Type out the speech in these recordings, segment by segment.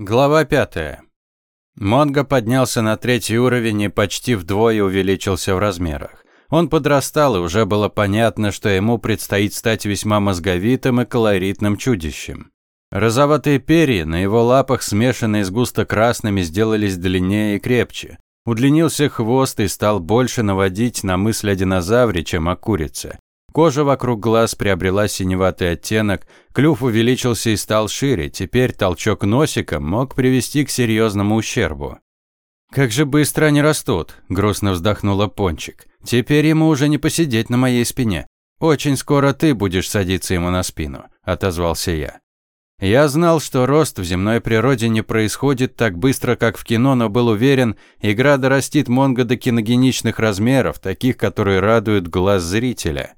Глава пятая. Монго поднялся на третий уровень и почти вдвое увеличился в размерах. Он подрастал, и уже было понятно, что ему предстоит стать весьма мозговитым и колоритным чудищем. Розоватые перья на его лапах, смешанные с густо-красными, сделались длиннее и крепче. Удлинился хвост и стал больше наводить на мысль о динозавре, чем о курице. Кожа вокруг глаз приобрела синеватый оттенок, клюв увеличился и стал шире, теперь толчок носика мог привести к серьезному ущербу. «Как же быстро они растут», – грустно вздохнула Пончик. «Теперь ему уже не посидеть на моей спине. Очень скоро ты будешь садиться ему на спину», – отозвался я. Я знал, что рост в земной природе не происходит так быстро, как в кино, но был уверен, игра дорастит Монго до киногеничных размеров, таких, которые радуют глаз зрителя.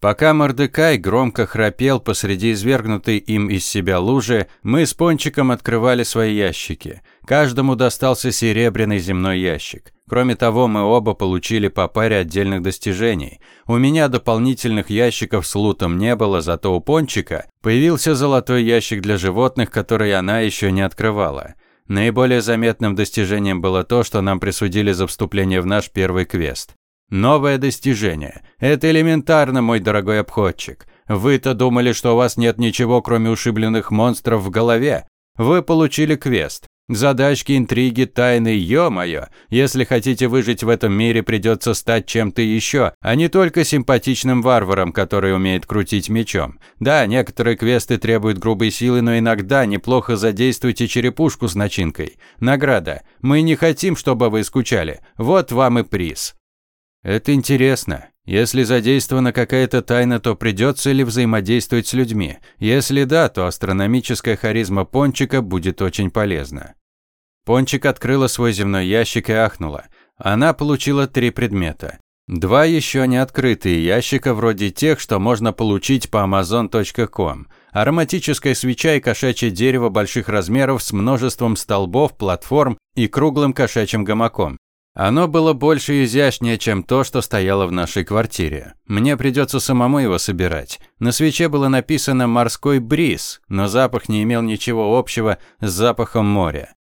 Пока Мордекай громко храпел посреди извергнутой им из себя лужи, мы с Пончиком открывали свои ящики. Каждому достался серебряный земной ящик. Кроме того, мы оба получили по паре отдельных достижений. У меня дополнительных ящиков с лутом не было, зато у Пончика появился золотой ящик для животных, который она еще не открывала. Наиболее заметным достижением было то, что нам присудили за вступление в наш первый квест. Новое достижение. Это элементарно, мой дорогой обходчик. Вы-то думали, что у вас нет ничего, кроме ушибленных монстров в голове. Вы получили квест. Задачки, интриги, тайны, ё-моё. Если хотите выжить в этом мире, придется стать чем-то еще, а не только симпатичным варваром, который умеет крутить мечом. Да, некоторые квесты требуют грубой силы, но иногда неплохо задействуйте черепушку с начинкой. Награда. Мы не хотим, чтобы вы скучали. Вот вам и приз. Это интересно. Если задействована какая-то тайна, то придется ли взаимодействовать с людьми? Если да, то астрономическая харизма Пончика будет очень полезна. Пончик открыла свой земной ящик и ахнула. Она получила три предмета. Два еще не открытые ящика, вроде тех, что можно получить по amazon.com. Ароматическая свеча и кошачье дерево больших размеров с множеством столбов, платформ и круглым кошачьим гамаком. Оно было больше изящнее, чем то, что стояло в нашей квартире. Мне придется самому его собирать. На свече было написано «морской бриз», но запах не имел ничего общего с запахом моря.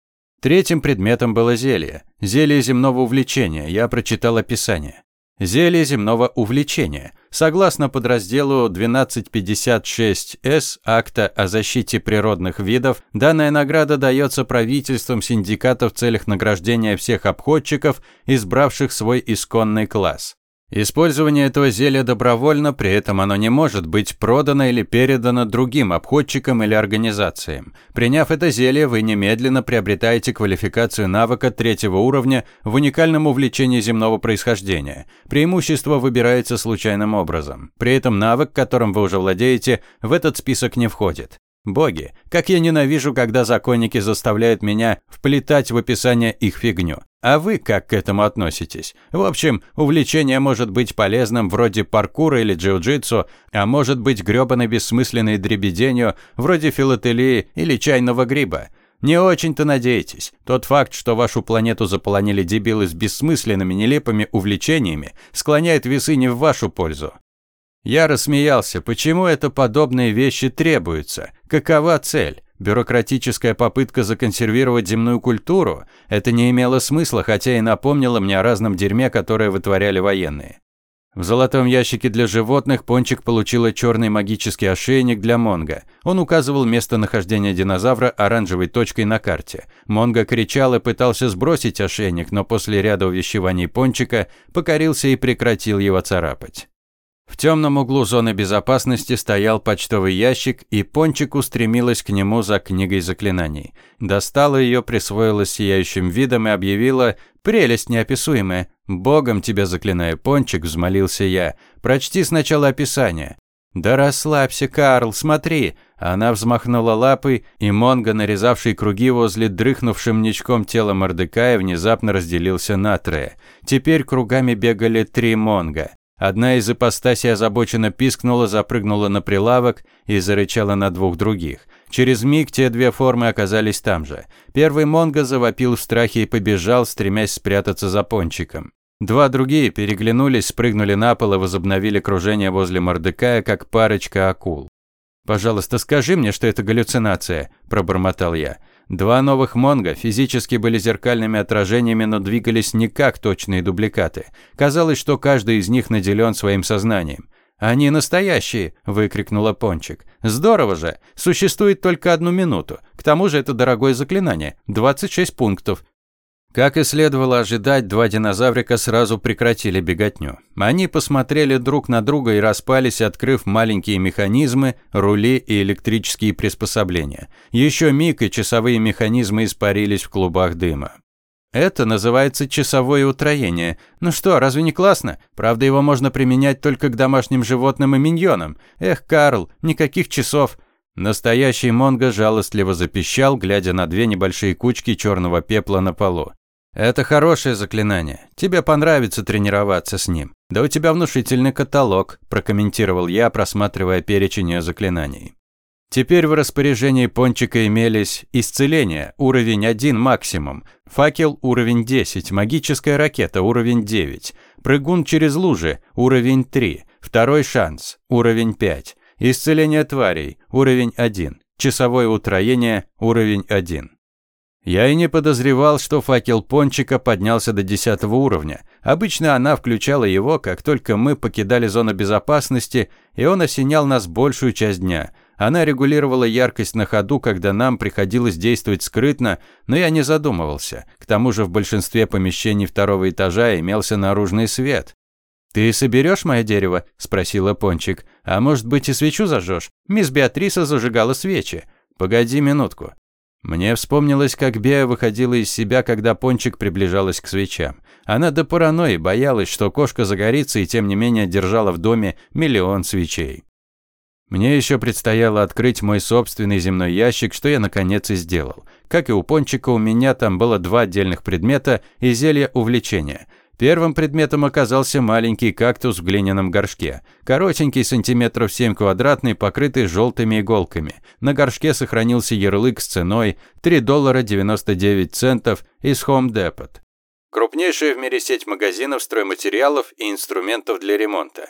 Третьим предметом было зелье. Зелье земного увлечения, я прочитал описание. Зелье земного увлечения. Согласно подразделу 1256-С Акта о защите природных видов, данная награда дается правительством синдиката в целях награждения всех обходчиков, избравших свой исконный класс. Использование этого зелья добровольно, при этом оно не может быть продано или передано другим обходчикам или организациям. Приняв это зелье, вы немедленно приобретаете квалификацию навыка третьего уровня в уникальном увлечении земного происхождения. Преимущество выбирается случайным образом. При этом навык, которым вы уже владеете, в этот список не входит. Боги, как я ненавижу, когда законники заставляют меня вплетать в описание их фигню. А вы как к этому относитесь? В общем, увлечение может быть полезным вроде паркура или джиу-джитсу, а может быть грёбаной бессмысленной дребеденью вроде филателии или чайного гриба. Не очень-то надейтесь. Тот факт, что вашу планету заполонили дебилы с бессмысленными, нелепыми увлечениями, склоняет весы не в вашу пользу. Я рассмеялся. Почему это подобные вещи требуются? Какова цель? Бюрократическая попытка законсервировать земную культуру? Это не имело смысла, хотя и напомнило мне о разном дерьме, которое вытворяли военные. В золотом ящике для животных Пончик получила черный магический ошейник для Монга. Он указывал местонахождение динозавра оранжевой точкой на карте. Монга кричал и пытался сбросить ошейник, но после ряда увещеваний Пончика покорился и прекратил его царапать. В темном углу зоны безопасности стоял почтовый ящик, и Пончик устремилась к нему за книгой заклинаний. Достала ее, присвоила сияющим видом и объявила «Прелесть неописуемая! Богом тебя заклинаю, Пончик!» – взмолился я. «Прочти сначала описание». «Да расслабься, Карл, смотри!» Она взмахнула лапой, и Монго, нарезавший круги возле дрыхнувшим ничком тела Мордекая, внезапно разделился на трое. Теперь кругами бегали три Монго. Одна из ипостасей озабоченно пискнула, запрыгнула на прилавок и зарычала на двух других. Через миг те две формы оказались там же. Первый Монго завопил в страхе и побежал, стремясь спрятаться за пончиком. Два другие переглянулись, спрыгнули на пол и возобновили кружение возле Мордекая, как парочка акул. «Пожалуйста, скажи мне, что это галлюцинация», – пробормотал я. Два новых Монго физически были зеркальными отражениями, но двигались не как точные дубликаты. Казалось, что каждый из них наделен своим сознанием. «Они настоящие!» – выкрикнула Пончик. «Здорово же! Существует только одну минуту. К тому же это дорогое заклинание. 26 пунктов. Как и следовало ожидать, два динозаврика сразу прекратили беготню. Они посмотрели друг на друга и распались, открыв маленькие механизмы, рули и электрические приспособления. Еще миг, и часовые механизмы испарились в клубах дыма. Это называется часовое утроение. Ну что, разве не классно? Правда, его можно применять только к домашним животным и миньонам. Эх, Карл, никаких часов. Настоящий Монго жалостливо запищал, глядя на две небольшие кучки черного пепла на полу. Это хорошее заклинание. Тебе понравится тренироваться с ним. Да у тебя внушительный каталог, прокомментировал я, просматривая перечень ее заклинаний. Теперь в распоряжении Пончика имелись исцеление, уровень 1 максимум, факел уровень 10, магическая ракета уровень 9, прыгун через лужи уровень 3, второй шанс уровень 5, исцеление тварей уровень 1, часовое утроение уровень 1. Я и не подозревал, что факел пончика поднялся до десятого уровня. Обычно она включала его, как только мы покидали зону безопасности, и он осенял нас большую часть дня. Она регулировала яркость на ходу, когда нам приходилось действовать скрытно, но я не задумывался. К тому же в большинстве помещений второго этажа имелся наружный свет. «Ты соберешь мое дерево?» – спросила Пончик. «А может быть и свечу зажжешь? Мисс Беатриса зажигала свечи. Погоди минутку. Мне вспомнилось, как Беа выходила из себя, когда Пончик приближалась к свечам. Она до паранойи боялась, что кошка загорится, и тем не менее держала в доме миллион свечей. Мне еще предстояло открыть мой собственный земной ящик, что я наконец и сделал. Как и у Пончика, у меня там было два отдельных предмета и зелье увлечения. Первым предметом оказался маленький кактус в глиняном горшке. Коротенький, сантиметров 7 квадратный, покрытый желтыми иголками. На горшке сохранился ярлык с ценой 3 доллара 99 центов из Home Depot. Крупнейшая в мире сеть магазинов стройматериалов и инструментов для ремонта.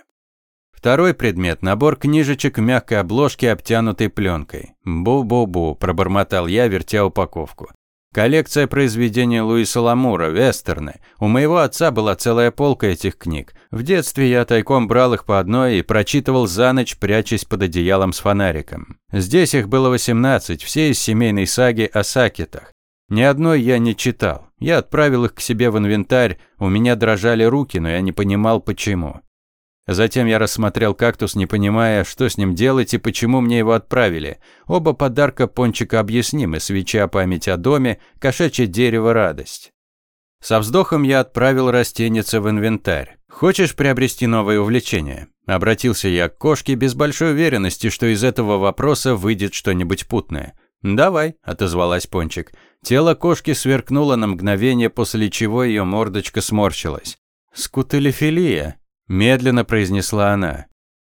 Второй предмет – набор книжечек в мягкой обложке, обтянутой пленкой. «Бу-бу-бу», – пробормотал я, вертя упаковку. Коллекция произведений Луиса Ламура, вестерны. У моего отца была целая полка этих книг. В детстве я тайком брал их по одной и прочитывал за ночь, прячась под одеялом с фонариком. Здесь их было 18, все из семейной саги о сакетах. Ни одной я не читал. Я отправил их к себе в инвентарь, у меня дрожали руки, но я не понимал, почему. Затем я рассмотрел кактус, не понимая, что с ним делать и почему мне его отправили. Оба подарка пончика объяснимы, свеча память о доме, кошачье дерево радость. Со вздохом я отправил растеница в инвентарь. «Хочешь приобрести новое увлечение?» Обратился я к кошке без большой уверенности, что из этого вопроса выйдет что-нибудь путное. «Давай», – отозвалась Пончик. Тело кошки сверкнуло на мгновение, после чего ее мордочка сморщилась. «Скутелефилия», Медленно произнесла она.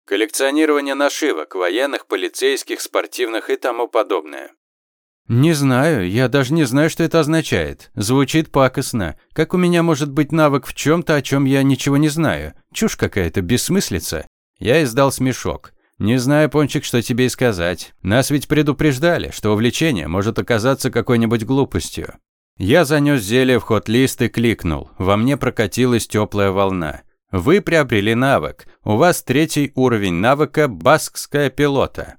Коллекционирование нашивок, военных, полицейских, спортивных и тому подобное. «Не знаю, я даже не знаю, что это означает. Звучит пакостно. Как у меня может быть навык в чем-то, о чем я ничего не знаю? Чушь какая-то, бессмыслица». Я издал смешок. «Не знаю, Пончик, что тебе и сказать. Нас ведь предупреждали, что увлечение может оказаться какой-нибудь глупостью». Я занес зелье в ход-лист и кликнул. Во мне прокатилась теплая волна. Вы приобрели навык. У вас третий уровень навыка «Баскская пилота».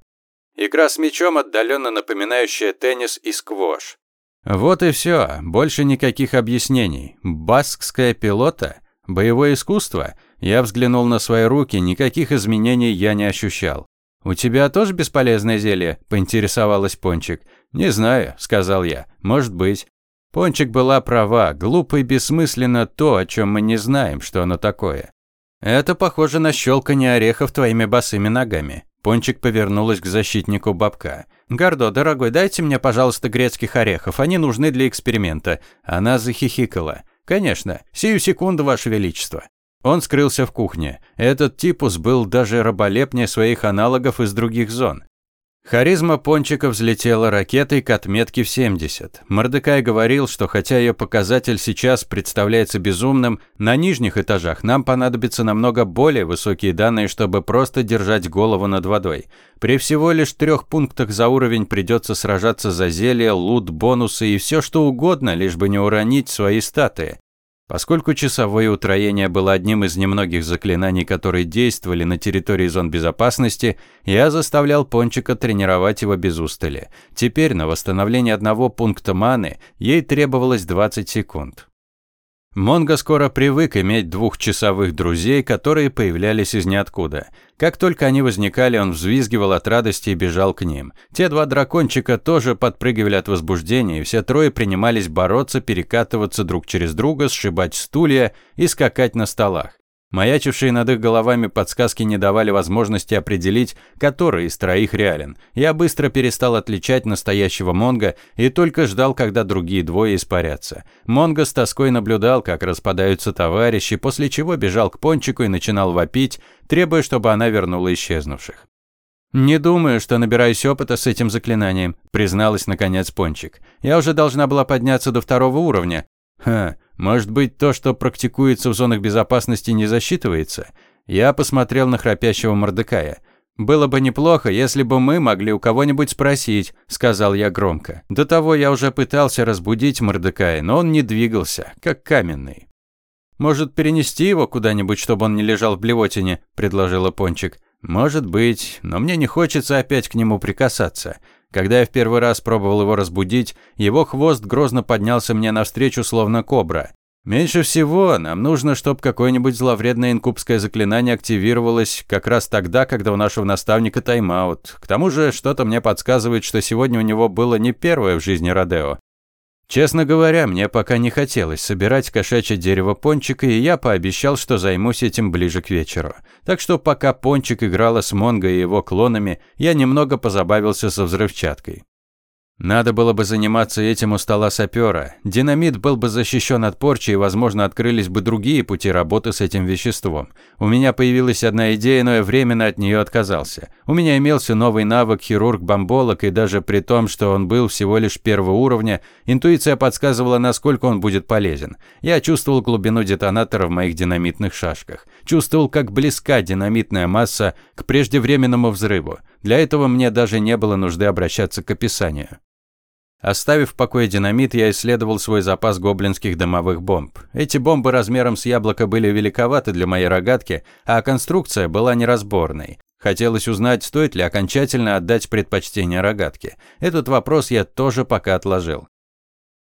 Игра с мячом, отдаленно напоминающая теннис и сквош. Вот и все, больше никаких объяснений. Баскская пилота? Боевое искусство? Я взглянул на свои руки, никаких изменений я не ощущал. «У тебя тоже бесполезное зелье?» – поинтересовалась Пончик. «Не знаю», – сказал я. «Может быть». Пончик была права, глупо и бессмысленно то, о чем мы не знаем, что оно такое. Это похоже на щелканье орехов твоими босыми ногами. Пончик повернулась к защитнику бабка. «Гордо, дорогой, дайте мне, пожалуйста, грецких орехов, они нужны для эксперимента». Она захихикала. «Конечно, сию секунду, Ваше Величество». Он скрылся в кухне. Этот типус был даже раболепнее своих аналогов из других зон. Харизма Пончика взлетела ракетой к отметке в 70. Мордекай говорил, что хотя ее показатель сейчас представляется безумным, на нижних этажах нам понадобятся намного более высокие данные, чтобы просто держать голову над водой. При всего лишь трех пунктах за уровень придется сражаться за зелья, лут, бонусы и все что угодно, лишь бы не уронить свои статы. Поскольку часовое утроение было одним из немногих заклинаний, которые действовали на территории зон безопасности, я заставлял Пончика тренировать его без устали. Теперь на восстановление одного пункта маны ей требовалось 20 секунд. Монго скоро привык иметь двухчасовых друзей, которые появлялись из ниоткуда. Как только они возникали, он взвизгивал от радости и бежал к ним. Те два дракончика тоже подпрыгивали от возбуждения, и все трое принимались бороться, перекатываться друг через друга, сшибать стулья и скакать на столах. Маячившие над их головами подсказки не давали возможности определить, который из троих реален. Я быстро перестал отличать настоящего Монго и только ждал, когда другие двое испарятся. Монго с тоской наблюдал, как распадаются товарищи, после чего бежал к Пончику и начинал вопить, требуя, чтобы она вернула исчезнувших. «Не думаю, что набираюсь опыта с этим заклинанием», призналась наконец Пончик. «Я уже должна была подняться до второго уровня». «Ха, может быть, то, что практикуется в зонах безопасности, не засчитывается? Я посмотрел на храпящего Мордекая. «Было бы неплохо, если бы мы могли у кого-нибудь спросить», – сказал я громко. До того я уже пытался разбудить Мордекая, но он не двигался, как каменный. «Может, перенести его куда-нибудь, чтобы он не лежал в блевотине?» – предложила Пончик. «Может быть, но мне не хочется опять к нему прикасаться. Когда я в первый раз пробовал его разбудить, его хвост грозно поднялся мне навстречу, словно кобра. Меньше всего нам нужно, чтобы какое-нибудь зловредное инкубское заклинание активировалось как раз тогда, когда у нашего наставника тайм-аут. К тому же, что-то мне подсказывает, что сегодня у него было не первое в жизни Родео. Честно говоря, мне пока не хотелось собирать кошачье дерево Пончика, и я пообещал, что займусь этим ближе к вечеру. Так что пока Пончик играла с Монго и его клонами, я немного позабавился со взрывчаткой. Надо было бы заниматься этим у стола сапера. Динамит был бы защищен от порчи, и, возможно, открылись бы другие пути работы с этим веществом. У меня появилась одна идея, но я временно от нее отказался. У меня имелся новый навык хирург-бомболог, и даже при том, что он был всего лишь первого уровня, интуиция подсказывала, насколько он будет полезен. Я чувствовал глубину детонатора в моих динамитных шашках. Чувствовал, как близка динамитная масса к преждевременному взрыву. Для этого мне даже не было нужды обращаться к описанию. Оставив в покое динамит, я исследовал свой запас гоблинских дымовых бомб. Эти бомбы размером с яблоко были великоваты для моей рогатки, а конструкция была неразборной. Хотелось узнать, стоит ли окончательно отдать предпочтение рогатке. Этот вопрос я тоже пока отложил.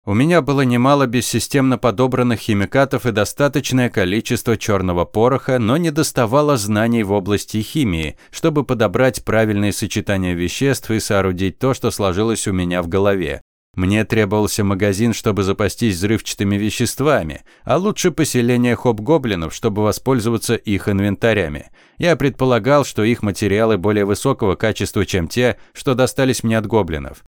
У меня было немало бессистемно подобранных химикатов и достаточное количество черного пороха, но не доставало знаний в области химии, чтобы подобрать правильные сочетания веществ и соорудить то, что сложилось у меня в голове. Мне требовался магазин, чтобы запастись взрывчатыми веществами, а лучше поселение хоп-гоблинов, чтобы воспользоваться их инвентарями. Я предполагал, что их материалы более высокого качества, чем те, что достались мне от гоблинов.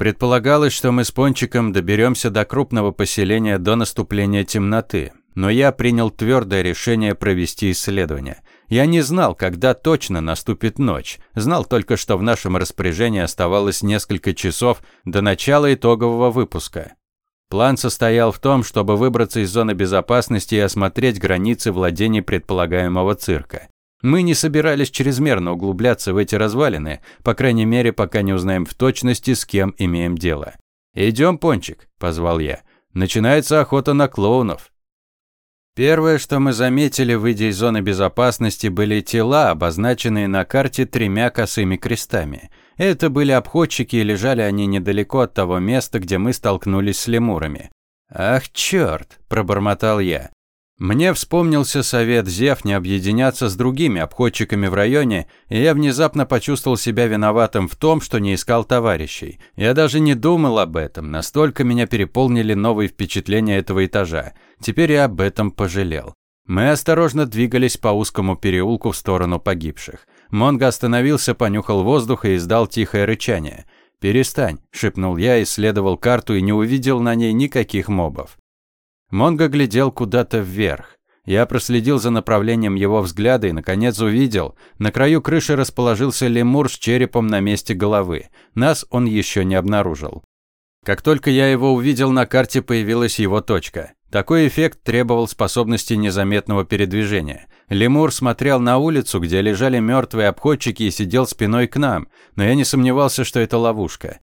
Предполагалось, что мы с Пончиком доберемся до крупного поселения до наступления темноты, но я принял твердое решение провести исследование. Я не знал, когда точно наступит ночь, знал только, что в нашем распоряжении оставалось несколько часов до начала итогового выпуска. План состоял в том, чтобы выбраться из зоны безопасности и осмотреть границы владений предполагаемого цирка. Мы не собирались чрезмерно углубляться в эти развалины, по крайней мере, пока не узнаем в точности, с кем имеем дело. «Идем, Пончик», – позвал я. «Начинается охота на клоунов». Первое, что мы заметили, выйдя из зоны безопасности, были тела, обозначенные на карте тремя косыми крестами. Это были обходчики, и лежали они недалеко от того места, где мы столкнулись с лемурами. «Ах, черт!» – пробормотал я. Мне вспомнился совет Зев не объединяться с другими обходчиками в районе, и я внезапно почувствовал себя виноватым в том, что не искал товарищей. Я даже не думал об этом, настолько меня переполнили новые впечатления этого этажа. Теперь я об этом пожалел. Мы осторожно двигались по узкому переулку в сторону погибших. Монго остановился, понюхал воздух и издал тихое рычание. «Перестань», – шепнул я, исследовал карту и не увидел на ней никаких мобов. Монго глядел куда-то вверх. Я проследил за направлением его взгляда и, наконец, увидел. На краю крыши расположился лемур с черепом на месте головы. Нас он еще не обнаружил. Как только я его увидел, на карте появилась его точка. Такой эффект требовал способности незаметного передвижения. Лемур смотрел на улицу, где лежали мертвые обходчики и сидел спиной к нам, но я не сомневался, что это ловушка.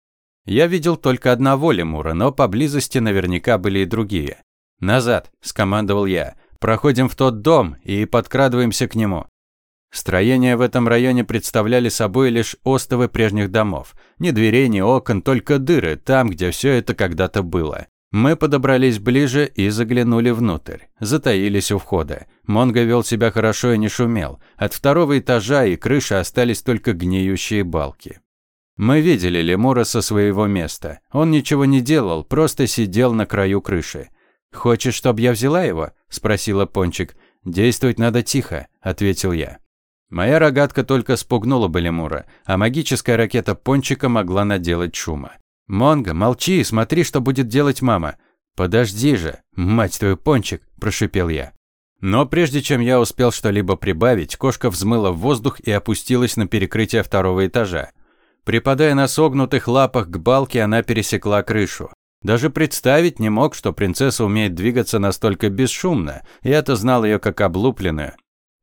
Я видел только одного лемура, но поблизости наверняка были и другие. «Назад», – скомандовал я. «Проходим в тот дом и подкрадываемся к нему». Строения в этом районе представляли собой лишь остовы прежних домов. Ни дверей, ни окон, только дыры, там, где все это когда-то было. Мы подобрались ближе и заглянули внутрь. Затаились у входа. Монго вел себя хорошо и не шумел. От второго этажа и крыши остались только гниющие балки. Мы видели лемура со своего места. Он ничего не делал, просто сидел на краю крыши. «Хочешь, чтобы я взяла его?» – спросила Пончик. «Действовать надо тихо», – ответил я. Моя рогатка только спугнула бы лемура, а магическая ракета Пончика могла наделать шума. «Монго, молчи и смотри, что будет делать мама». «Подожди же, мать твою, Пончик», – прошипел я. Но прежде чем я успел что-либо прибавить, кошка взмыла в воздух и опустилась на перекрытие второго этажа. Припадая на согнутых лапах к балке, она пересекла крышу. Даже представить не мог, что принцесса умеет двигаться настолько бесшумно. Я-то знал ее как облупленную.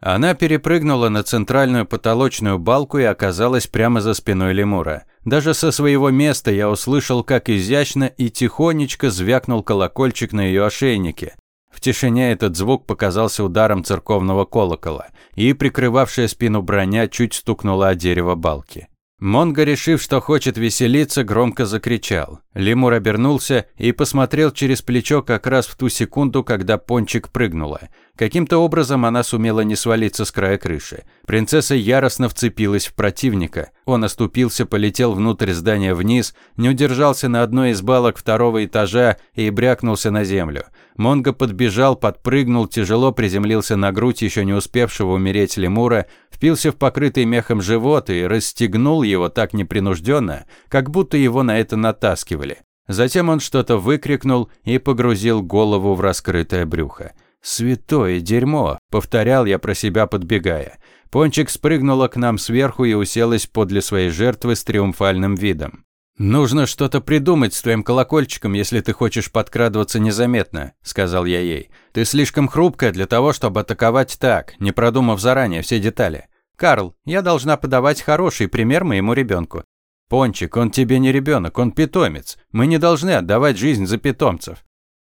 Она перепрыгнула на центральную потолочную балку и оказалась прямо за спиной лемура. Даже со своего места я услышал, как изящно и тихонечко звякнул колокольчик на ее ошейнике. В тишине этот звук показался ударом церковного колокола, и прикрывавшая спину броня чуть стукнула о дерево балки. Монго, решив, что хочет веселиться, громко закричал. Лемур обернулся и посмотрел через плечо как раз в ту секунду, когда пончик прыгнула. Каким-то образом она сумела не свалиться с края крыши. Принцесса яростно вцепилась в противника. Он оступился, полетел внутрь здания вниз, не удержался на одной из балок второго этажа и брякнулся на землю. Монго подбежал, подпрыгнул, тяжело приземлился на грудь еще не успевшего умереть лемура, впился в покрытый мехом живот и расстегнул его так непринужденно, как будто его на это натаскивали. Затем он что-то выкрикнул и погрузил голову в раскрытое брюхо. «Святое дерьмо!» – повторял я про себя, подбегая. Пончик спрыгнула к нам сверху и уселась подле своей жертвы с триумфальным видом. «Нужно что-то придумать с твоим колокольчиком, если ты хочешь подкрадываться незаметно», – сказал я ей. «Ты слишком хрупкая для того, чтобы атаковать так, не продумав заранее все детали. Карл, я должна подавать хороший пример моему ребенку. Пончик, он тебе не ребенок, он питомец. Мы не должны отдавать жизнь за питомцев».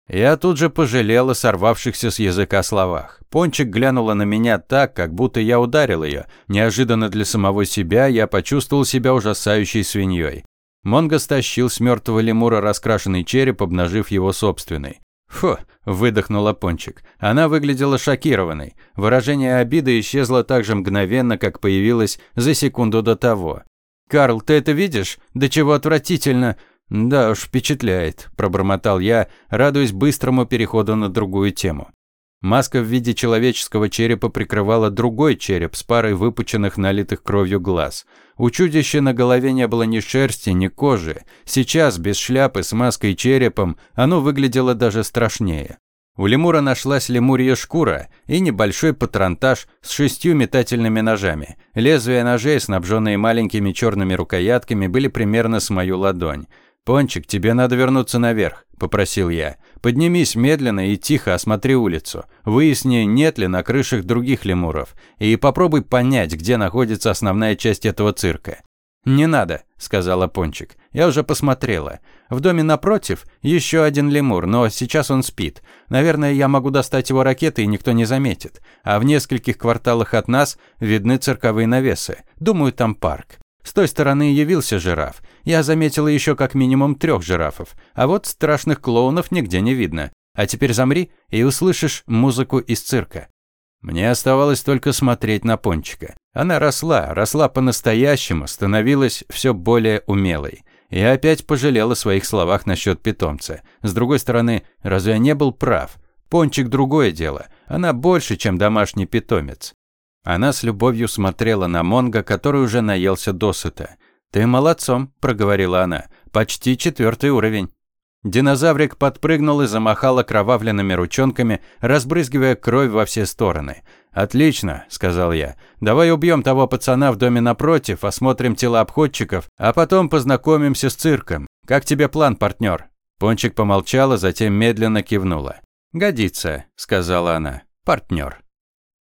Я тут же пожалел о сорвавшихся с языка словах. Пончик глянула на меня так, как будто я ударил ее. Неожиданно для самого себя я почувствовал себя ужасающей свиньей. Монго стащил с мертвого лемура раскрашенный череп, обнажив его собственный. «Фу!» – выдохнула Пончик. Она выглядела шокированной. Выражение обиды исчезло так же мгновенно, как появилось за секунду до того. «Карл, ты это видишь? Да чего отвратительно!» «Да уж, впечатляет», – пробормотал я, радуясь быстрому переходу на другую тему. Маска в виде человеческого черепа прикрывала другой череп с парой выпученных, налитых кровью глаз. У чудища на голове не было ни шерсти, ни кожи. Сейчас, без шляпы, с маской и черепом, оно выглядело даже страшнее. У лемура нашлась лемурья шкура и небольшой патронтаж с шестью метательными ножами. Лезвия ножей, снабженные маленькими черными рукоятками, были примерно с мою ладонь. «Пончик, тебе надо вернуться наверх», – попросил я. «Поднимись медленно и тихо осмотри улицу. Выясни, нет ли на крышах других лемуров. И попробуй понять, где находится основная часть этого цирка». «Не надо», – сказала Пончик. «Я уже посмотрела. В доме напротив еще один лемур, но сейчас он спит. Наверное, я могу достать его ракеты, и никто не заметит. А в нескольких кварталах от нас видны цирковые навесы. Думаю, там парк. С той стороны явился жираф. Я заметила еще как минимум трех жирафов. А вот страшных клоунов нигде не видно. А теперь замри и услышишь музыку из цирка. Мне оставалось только смотреть на Пончика. Она росла, росла по-настоящему, становилась все более умелой. Я опять пожалел о своих словах насчет питомца. С другой стороны, разве я не был прав? Пончик другое дело. Она больше, чем домашний питомец. Она с любовью смотрела на Монго, который уже наелся досыта. «Ты молодцом», – проговорила она. «Почти четвертый уровень». Динозаврик подпрыгнул и замахал окровавленными ручонками, разбрызгивая кровь во все стороны. «Отлично», – сказал я. «Давай убьем того пацана в доме напротив, осмотрим тела обходчиков, а потом познакомимся с цирком. Как тебе план, партнер?» Пончик помолчала, затем медленно кивнула. «Годится», – сказала она. «Партнер».